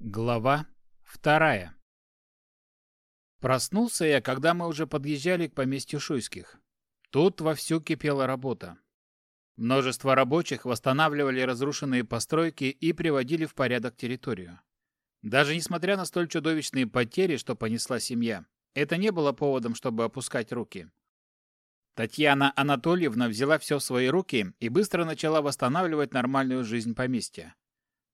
Глава вторая Проснулся я, когда мы уже подъезжали к поместью Шуйских. Тут вовсю кипела работа. Множество рабочих восстанавливали разрушенные постройки и приводили в порядок территорию. Даже несмотря на столь чудовищные потери, что понесла семья, это не было поводом, чтобы опускать руки. Татьяна Анатольевна взяла все в свои руки и быстро начала восстанавливать нормальную жизнь поместья.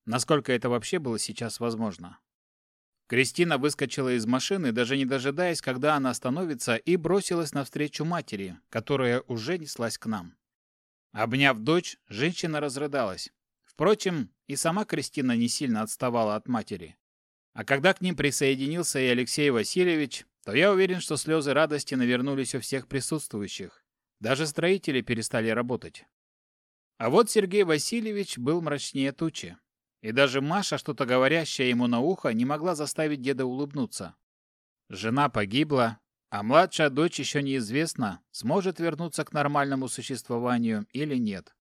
Насколько это вообще было сейчас возможно. Кристина выскочила из машины, даже не дожидаясь, когда она остановится, и бросилась навстречу матери, которая уже неслась к нам. Обняв дочь, женщина разрыдалась. Впрочем, и сама Кристина не сильно отставала от матери. А когда к ним присоединился и Алексей Васильевич, то я уверен, что слезы радости навернулись у всех присутствующих. Даже строители перестали работать. А вот Сергей Васильевич был мрачнее тучи. И даже Маша, что-то говорящая ему на ухо, не могла заставить деда улыбнуться. Жена погибла, а младшая дочь еще неизвестно, сможет вернуться к нормальному существованию или нет.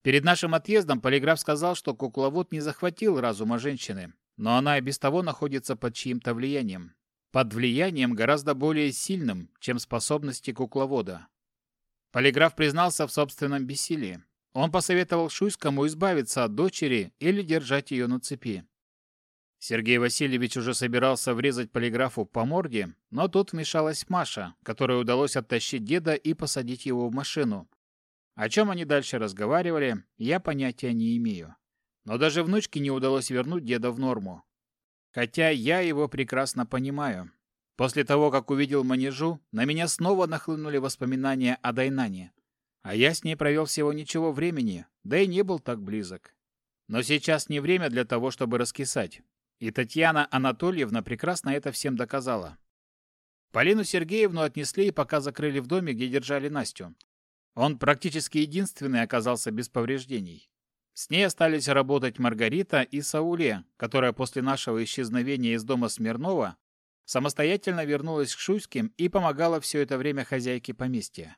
Перед нашим отъездом полиграф сказал, что кукловод не захватил разума женщины, но она и без того находится под чьим-то влиянием. Под влиянием гораздо более сильным, чем способности кукловода. Полиграф признался в собственном бессилии. Он посоветовал Шуйскому избавиться от дочери или держать ее на цепи. Сергей Васильевич уже собирался врезать полиграфу по морде, но тут вмешалась Маша, которой удалось оттащить деда и посадить его в машину. О чем они дальше разговаривали, я понятия не имею. Но даже внучке не удалось вернуть деда в норму. Хотя я его прекрасно понимаю. После того, как увидел манежу, на меня снова нахлынули воспоминания о Дайнане. А я с ней провел всего ничего времени, да и не был так близок. Но сейчас не время для того, чтобы раскисать. И Татьяна Анатольевна прекрасно это всем доказала. Полину Сергеевну отнесли и пока закрыли в доме, где держали Настю. Он практически единственный оказался без повреждений. С ней остались работать Маргарита и Сауле, которая после нашего исчезновения из дома Смирнова самостоятельно вернулась к Шуйским и помогала все это время хозяйке поместья.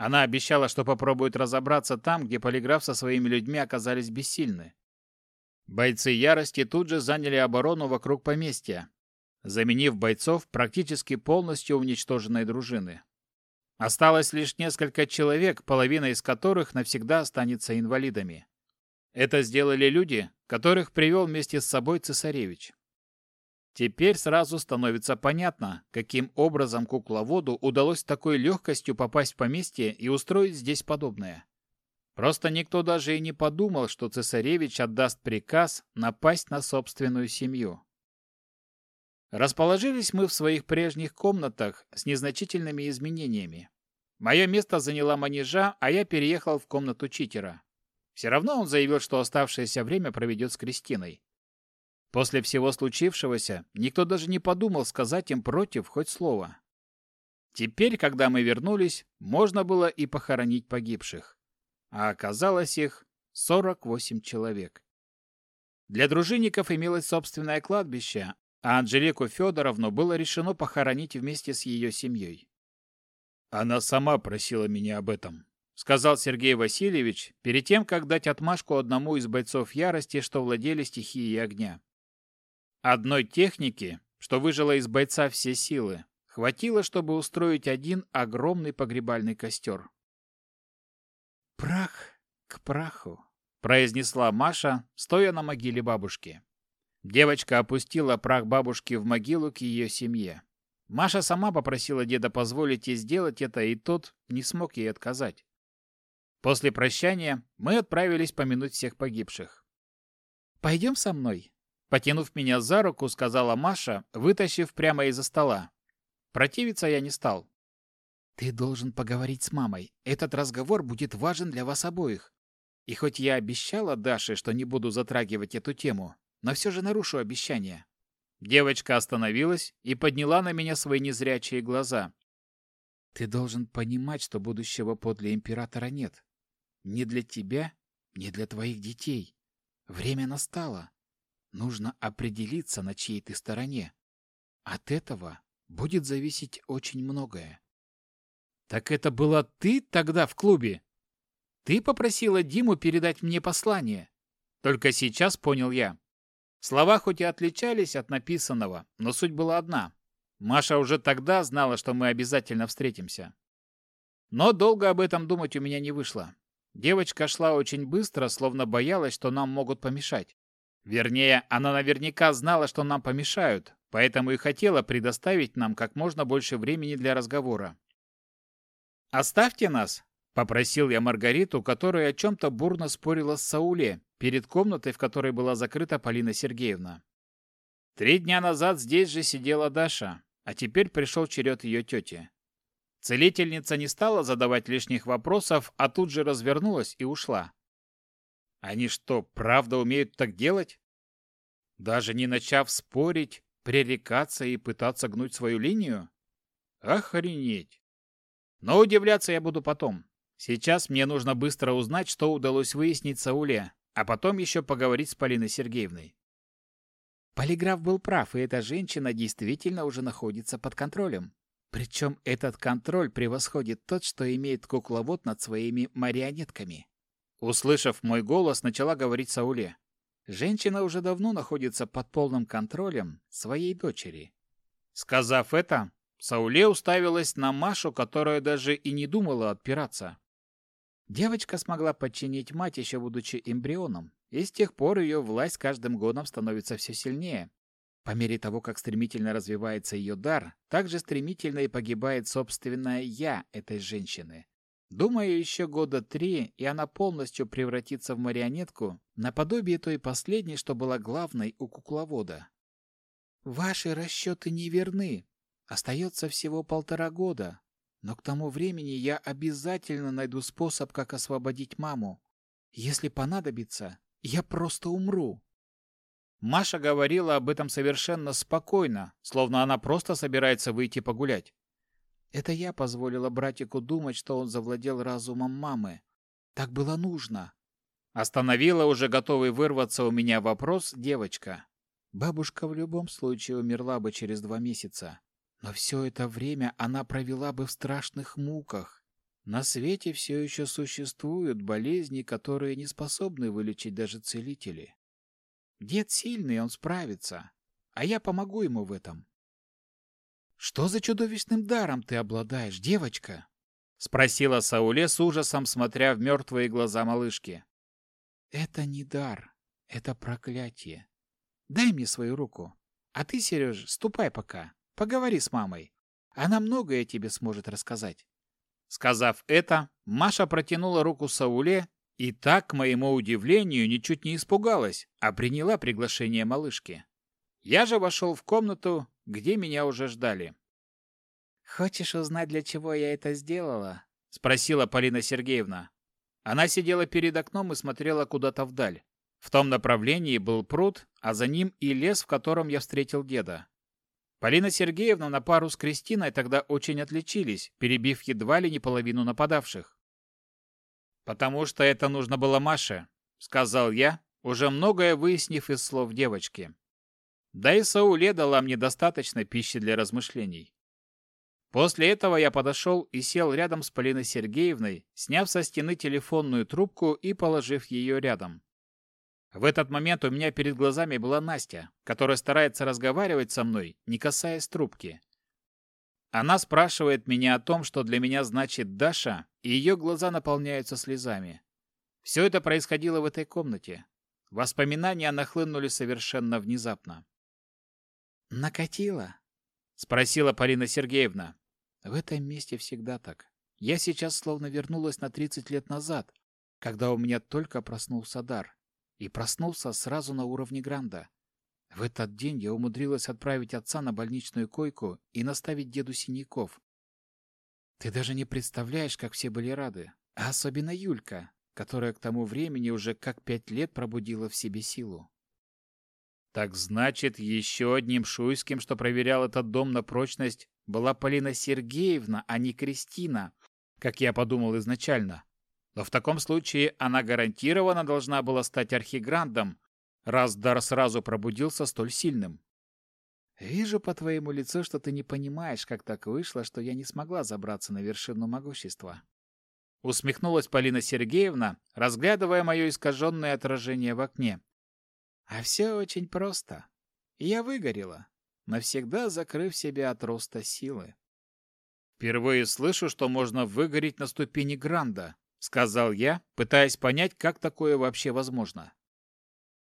Она обещала, что попробует разобраться там, где полиграф со своими людьми оказались бессильны. Бойцы ярости тут же заняли оборону вокруг поместья, заменив бойцов практически полностью уничтоженной дружины. Осталось лишь несколько человек, половина из которых навсегда останется инвалидами. Это сделали люди, которых привел вместе с собой цесаревич. Теперь сразу становится понятно, каким образом кукловоду удалось такой легкостью попасть в поместье и устроить здесь подобное. Просто никто даже и не подумал, что цесаревич отдаст приказ напасть на собственную семью. Расположились мы в своих прежних комнатах с незначительными изменениями. Мое место заняла манежа, а я переехал в комнату читера. Все равно он заявил, что оставшееся время проведет с Кристиной. После всего случившегося никто даже не подумал сказать им против хоть слова. Теперь, когда мы вернулись, можно было и похоронить погибших. А оказалось их 48 человек. Для дружинников имелось собственное кладбище, а Анжелику Федоровну было решено похоронить вместе с ее семьей. «Она сама просила меня об этом», — сказал Сергей Васильевич перед тем, как дать отмашку одному из бойцов ярости, что владели стихией огня. Одной техники, что выжила из бойца все силы, хватило, чтобы устроить один огромный погребальный костер. «Прах к праху», — произнесла Маша, стоя на могиле бабушки. Девочка опустила прах бабушки в могилу к ее семье. Маша сама попросила деда позволить ей сделать это, и тот не смог ей отказать. После прощания мы отправились помянуть всех погибших. «Пойдем со мной», Потянув меня за руку, сказала Маша, вытащив прямо из-за стола. Противиться я не стал. «Ты должен поговорить с мамой. Этот разговор будет важен для вас обоих. И хоть я обещала Даше, что не буду затрагивать эту тему, но все же нарушу обещание». Девочка остановилась и подняла на меня свои незрячие глаза. «Ты должен понимать, что будущего подле императора нет. Ни для тебя, ни для твоих детей. Время настало. Нужно определиться, на чьей ты стороне. От этого будет зависеть очень многое. Так это была ты тогда в клубе? Ты попросила Диму передать мне послание. Только сейчас понял я. Слова хоть и отличались от написанного, но суть была одна. Маша уже тогда знала, что мы обязательно встретимся. Но долго об этом думать у меня не вышло. Девочка шла очень быстро, словно боялась, что нам могут помешать. Вернее, она наверняка знала, что нам помешают, поэтому и хотела предоставить нам как можно больше времени для разговора. «Оставьте нас!» — попросил я Маргариту, которая о чем-то бурно спорила с Сауле, перед комнатой, в которой была закрыта Полина Сергеевна. Три дня назад здесь же сидела Даша, а теперь пришел черед ее тети. Целительница не стала задавать лишних вопросов, а тут же развернулась и ушла. Они что, правда умеют так делать? Даже не начав спорить, пререкаться и пытаться гнуть свою линию? Охренеть! Но удивляться я буду потом. Сейчас мне нужно быстро узнать, что удалось выяснить Сауле, а потом еще поговорить с Полиной Сергеевной. Полиграф был прав, и эта женщина действительно уже находится под контролем. Причем этот контроль превосходит тот, что имеет кукловод над своими марионетками. Услышав мой голос, начала говорить Сауле. Женщина уже давно находится под полным контролем своей дочери. Сказав это, Сауле уставилась на Машу, которая даже и не думала отпираться. Девочка смогла подчинить мать, еще будучи эмбрионом, и с тех пор ее власть каждым годом становится все сильнее. По мере того, как стремительно развивается ее дар, так же стремительно и погибает собственное «я» этой женщины. Думаю, еще года три, и она полностью превратится в марионетку, наподобие той последней, что была главной у кукловода. Ваши расчеты неверны. Остается всего полтора года. Но к тому времени я обязательно найду способ, как освободить маму. Если понадобится, я просто умру. Маша говорила об этом совершенно спокойно, словно она просто собирается выйти погулять. Это я позволила братику думать, что он завладел разумом мамы. Так было нужно. Остановила уже готовый вырваться у меня вопрос девочка. Бабушка в любом случае умерла бы через два месяца. Но все это время она провела бы в страшных муках. На свете все еще существуют болезни, которые не способны вылечить даже целители. Дед сильный, он справится, а я помогу ему в этом. Что за чудовищным даром ты обладаешь, девочка? спросила Сауле с ужасом, смотря в мертвые глаза малышки. Это не дар, это проклятие. Дай мне свою руку. А ты, Сереж, ступай пока. Поговори с мамой. Она многое тебе сможет рассказать. Сказав это, Маша протянула руку Сауле и так, к моему удивлению, ничуть не испугалась, а приняла приглашение малышки. Я же вошел в комнату, где меня уже ждали. «Хочешь узнать, для чего я это сделала?» — спросила Полина Сергеевна. Она сидела перед окном и смотрела куда-то вдаль. В том направлении был пруд, а за ним и лес, в котором я встретил деда. Полина Сергеевна на пару с Кристиной тогда очень отличились, перебив едва ли не половину нападавших. «Потому что это нужно было Маше», — сказал я, уже многое выяснив из слов девочки. Да и Сауле дала мне достаточно пищи для размышлений. После этого я подошел и сел рядом с Полиной Сергеевной, сняв со стены телефонную трубку и положив ее рядом. В этот момент у меня перед глазами была Настя, которая старается разговаривать со мной, не касаясь трубки. Она спрашивает меня о том, что для меня значит Даша, и ее глаза наполняются слезами. Все это происходило в этой комнате. Воспоминания нахлынули совершенно внезапно. «Накатило?» — спросила Полина Сергеевна. «В этом месте всегда так. Я сейчас словно вернулась на 30 лет назад, когда у меня только проснулся дар. И проснулся сразу на уровне Гранда. В этот день я умудрилась отправить отца на больничную койку и наставить деду синяков. Ты даже не представляешь, как все были рады. А особенно Юлька, которая к тому времени уже как пять лет пробудила в себе силу. Так значит, еще одним шуйским, что проверял этот дом на прочность, была Полина Сергеевна, а не Кристина, как я подумал изначально. Но в таком случае она гарантированно должна была стать архиграндом, раз дар сразу пробудился столь сильным. Вижу по твоему лицу, что ты не понимаешь, как так вышло, что я не смогла забраться на вершину могущества. Усмехнулась Полина Сергеевна, разглядывая мое искаженное отражение в окне. А все очень просто. Я выгорела, навсегда закрыв себя от роста силы. «Впервые слышу, что можно выгореть на ступени Гранда», — сказал я, пытаясь понять, как такое вообще возможно.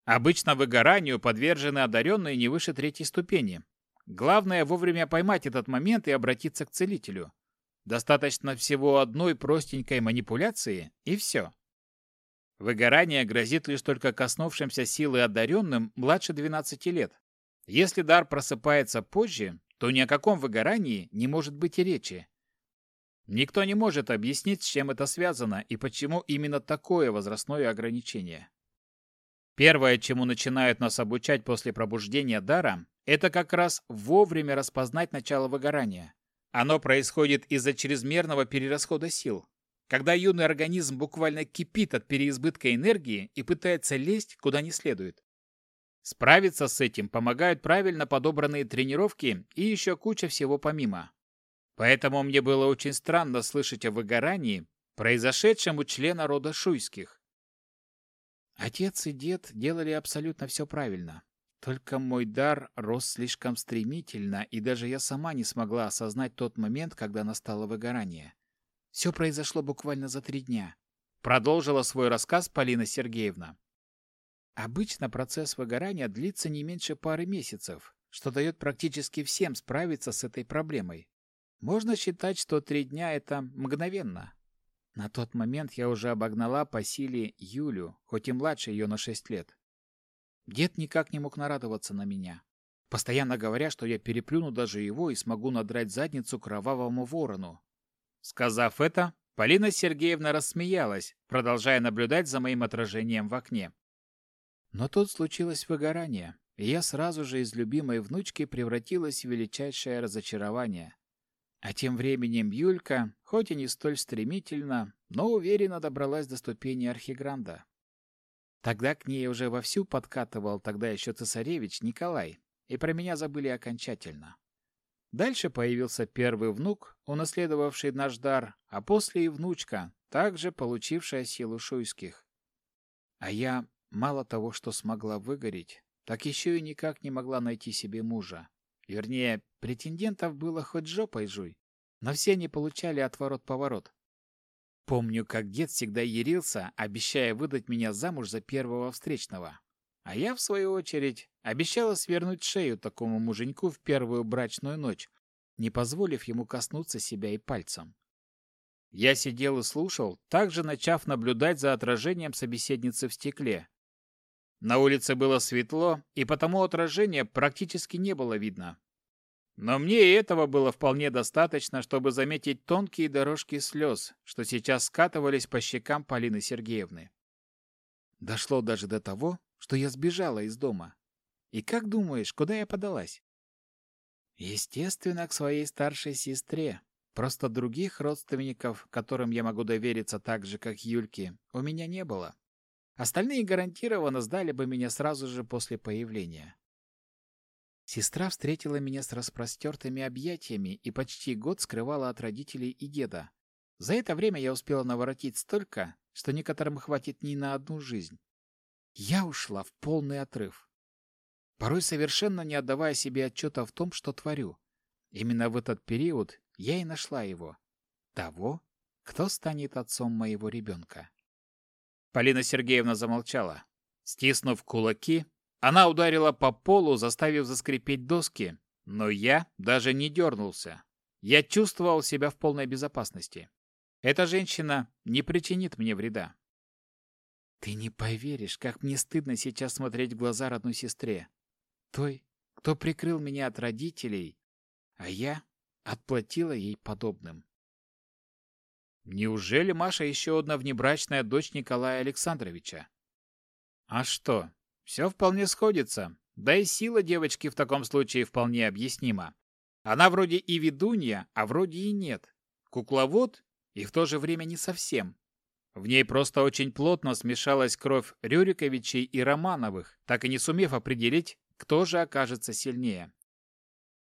Обычно выгоранию подвержены одаренные не выше третьей ступени. Главное вовремя поймать этот момент и обратиться к целителю. Достаточно всего одной простенькой манипуляции, и все. Выгорание грозит лишь только коснувшимся силы одаренным младше 12 лет. Если дар просыпается позже, то ни о каком выгорании не может быть и речи. Никто не может объяснить, с чем это связано и почему именно такое возрастное ограничение. Первое, чему начинают нас обучать после пробуждения дара, это как раз вовремя распознать начало выгорания. Оно происходит из-за чрезмерного перерасхода сил когда юный организм буквально кипит от переизбытка энергии и пытается лезть куда не следует. Справиться с этим помогают правильно подобранные тренировки и еще куча всего помимо. Поэтому мне было очень странно слышать о выгорании, произошедшем у члена рода Шуйских. Отец и дед делали абсолютно все правильно. Только мой дар рос слишком стремительно, и даже я сама не смогла осознать тот момент, когда настало выгорание. Все произошло буквально за три дня. Продолжила свой рассказ Полина Сергеевна. Обычно процесс выгорания длится не меньше пары месяцев, что дает практически всем справиться с этой проблемой. Можно считать, что три дня – это мгновенно. На тот момент я уже обогнала по силе Юлю, хоть и младше ее на шесть лет. Дед никак не мог нарадоваться на меня, постоянно говоря, что я переплюну даже его и смогу надрать задницу кровавому ворону, Сказав это, Полина Сергеевна рассмеялась, продолжая наблюдать за моим отражением в окне. Но тут случилось выгорание, и я сразу же из любимой внучки превратилась в величайшее разочарование. А тем временем Юлька, хоть и не столь стремительно, но уверенно добралась до ступени архигранда. Тогда к ней уже вовсю подкатывал тогда еще цесаревич Николай, и про меня забыли окончательно. Дальше появился первый внук, унаследовавший наш дар, а после и внучка, также получившая силу шуйских. А я мало того, что смогла выгореть, так еще и никак не могла найти себе мужа. Вернее, претендентов было хоть жопой жуй, но все они получали отворот-поворот. Помню, как дед всегда ярился, обещая выдать меня замуж за первого встречного. А я, в свою очередь, обещала свернуть шею такому муженьку в первую брачную ночь, не позволив ему коснуться себя и пальцем. Я сидел и слушал, также начав наблюдать за отражением собеседницы в стекле. На улице было светло, и потому отражения практически не было видно. Но мне и этого было вполне достаточно, чтобы заметить тонкие дорожки слез, что сейчас скатывались по щекам Полины Сергеевны. Дошло даже до того, что я сбежала из дома. И как думаешь, куда я подалась? Естественно, к своей старшей сестре. Просто других родственников, которым я могу довериться так же, как Юльке, у меня не было. Остальные гарантированно сдали бы меня сразу же после появления. Сестра встретила меня с распростертыми объятиями и почти год скрывала от родителей и деда. За это время я успела наворотить столько, что некоторым хватит не на одну жизнь. Я ушла в полный отрыв. Порой совершенно не отдавая себе отчета в том, что творю. Именно в этот период я и нашла его. Того, кто станет отцом моего ребенка. Полина Сергеевна замолчала. Стиснув кулаки, она ударила по полу, заставив заскрипеть доски, но я даже не дернулся. Я чувствовал себя в полной безопасности. Эта женщина не причинит мне вреда. Ты не поверишь, как мне стыдно сейчас смотреть в глаза родной сестре. Той, кто прикрыл меня от родителей, а я отплатила ей подобным. Неужели Маша еще одна внебрачная дочь Николая Александровича? А что, все вполне сходится. Да и сила девочки в таком случае вполне объяснима. Она вроде и ведунья, а вроде и нет. Кукловод и в то же время не совсем. В ней просто очень плотно смешалась кровь Рюриковичей и Романовых, так и не сумев определить, кто же окажется сильнее.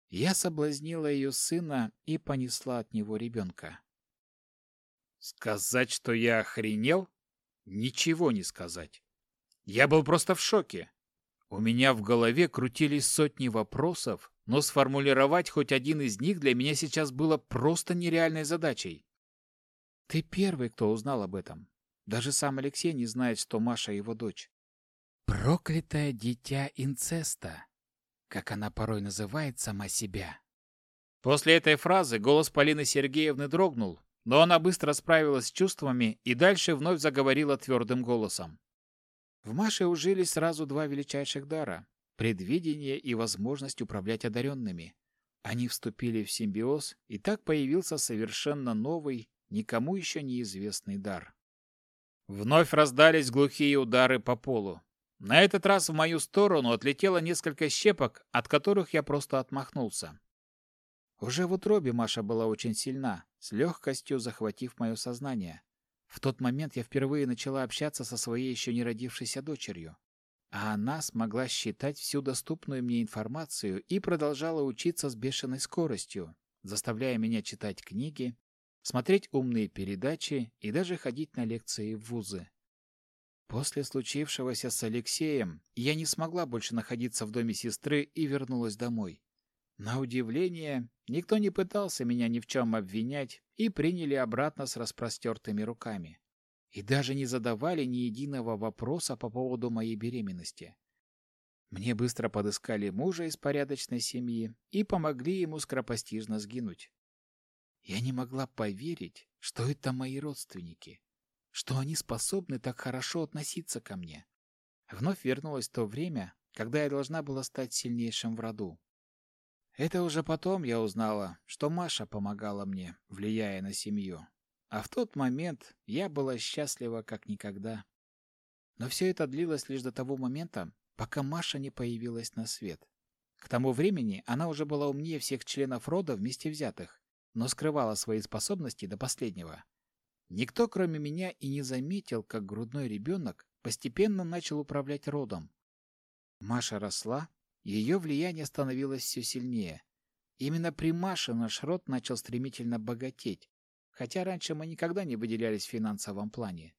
Я соблазнила ее сына и понесла от него ребенка. Сказать, что я охренел? Ничего не сказать. Я был просто в шоке. У меня в голове крутились сотни вопросов, но сформулировать хоть один из них для меня сейчас было просто нереальной задачей. Ты первый, кто узнал об этом. Даже сам Алексей не знает, что Маша его дочь. Проклятое дитя инцеста, как она порой называет сама себя. После этой фразы голос Полины Сергеевны дрогнул, но она быстро справилась с чувствами и дальше вновь заговорила твердым голосом. В Маше ужились сразу два величайших дара — предвидение и возможность управлять одаренными. Они вступили в симбиоз, и так появился совершенно новый, никому еще неизвестный дар. Вновь раздались глухие удары по полу. На этот раз в мою сторону отлетело несколько щепок, от которых я просто отмахнулся. Уже в утробе Маша была очень сильна, с легкостью захватив мое сознание. В тот момент я впервые начала общаться со своей еще не родившейся дочерью. А она смогла считать всю доступную мне информацию и продолжала учиться с бешеной скоростью, заставляя меня читать книги, смотреть умные передачи и даже ходить на лекции в вузы. После случившегося с Алексеем я не смогла больше находиться в доме сестры и вернулась домой. На удивление, никто не пытался меня ни в чем обвинять и приняли обратно с распростертыми руками. И даже не задавали ни единого вопроса по поводу моей беременности. Мне быстро подыскали мужа из порядочной семьи и помогли ему скоропостижно сгинуть. Я не могла поверить, что это мои родственники, что они способны так хорошо относиться ко мне. Вновь вернулось то время, когда я должна была стать сильнейшим в роду. Это уже потом я узнала, что Маша помогала мне, влияя на семью. А в тот момент я была счастлива как никогда. Но все это длилось лишь до того момента, пока Маша не появилась на свет. К тому времени она уже была умнее всех членов рода вместе взятых, но скрывала свои способности до последнего. Никто, кроме меня, и не заметил, как грудной ребенок постепенно начал управлять родом. Маша росла, ее влияние становилось все сильнее. Именно при Маше наш род начал стремительно богатеть, хотя раньше мы никогда не выделялись в финансовом плане.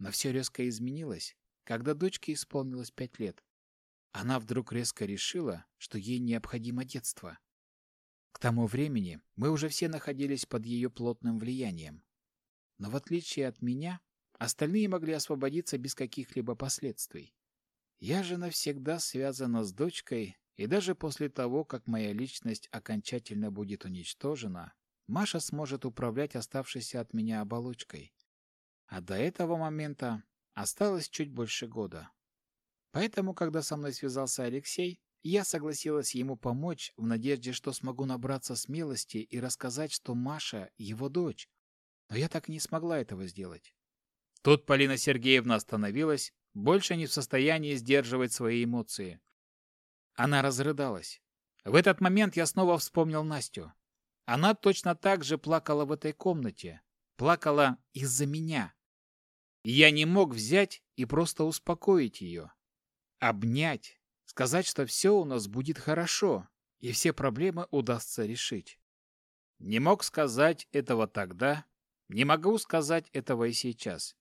Но все резко изменилось, когда дочке исполнилось пять лет. Она вдруг резко решила, что ей необходимо детство. Тому времени мы уже все находились под ее плотным влиянием. Но в отличие от меня, остальные могли освободиться без каких-либо последствий. Я же навсегда связана с дочкой, и даже после того, как моя личность окончательно будет уничтожена, Маша сможет управлять оставшейся от меня оболочкой. А до этого момента осталось чуть больше года. Поэтому, когда со мной связался Алексей, я согласилась ему помочь в надежде, что смогу набраться смелости и рассказать, что Маша — его дочь. Но я так и не смогла этого сделать. Тут Полина Сергеевна остановилась, больше не в состоянии сдерживать свои эмоции. Она разрыдалась. В этот момент я снова вспомнил Настю. Она точно так же плакала в этой комнате. Плакала из-за меня. Я не мог взять и просто успокоить ее. Обнять. Сказать, что все у нас будет хорошо, и все проблемы удастся решить. Не мог сказать этого тогда, не могу сказать этого и сейчас.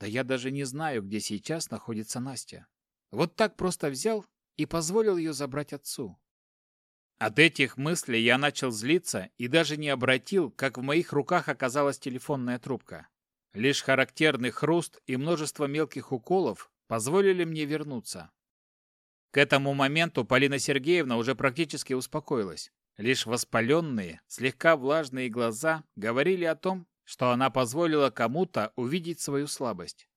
Да я даже не знаю, где сейчас находится Настя. Вот так просто взял и позволил ее забрать отцу. От этих мыслей я начал злиться и даже не обратил, как в моих руках оказалась телефонная трубка. Лишь характерный хруст и множество мелких уколов позволили мне вернуться. К этому моменту Полина Сергеевна уже практически успокоилась. Лишь воспаленные, слегка влажные глаза говорили о том, что она позволила кому-то увидеть свою слабость.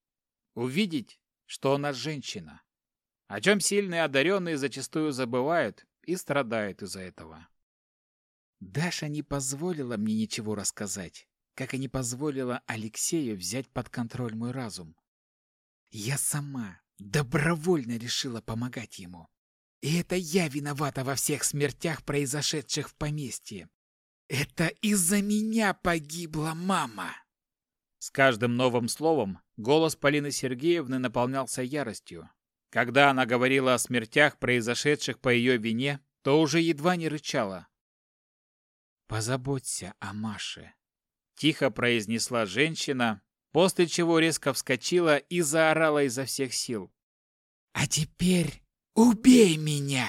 Увидеть, что она женщина. О чем сильные одаренные зачастую забывают и страдают из-за этого. Даша не позволила мне ничего рассказать, как и не позволила Алексею взять под контроль мой разум. Я сама добровольно решила помогать ему. И это я виновата во всех смертях, произошедших в поместье. Это из-за меня погибла мама. С каждым новым словом голос Полины Сергеевны наполнялся яростью. Когда она говорила о смертях, произошедших по ее вине, то уже едва не рычала. «Позаботься о Маше», — тихо произнесла женщина, после чего резко вскочила и заорала изо всех сил. «А теперь «Убей меня!»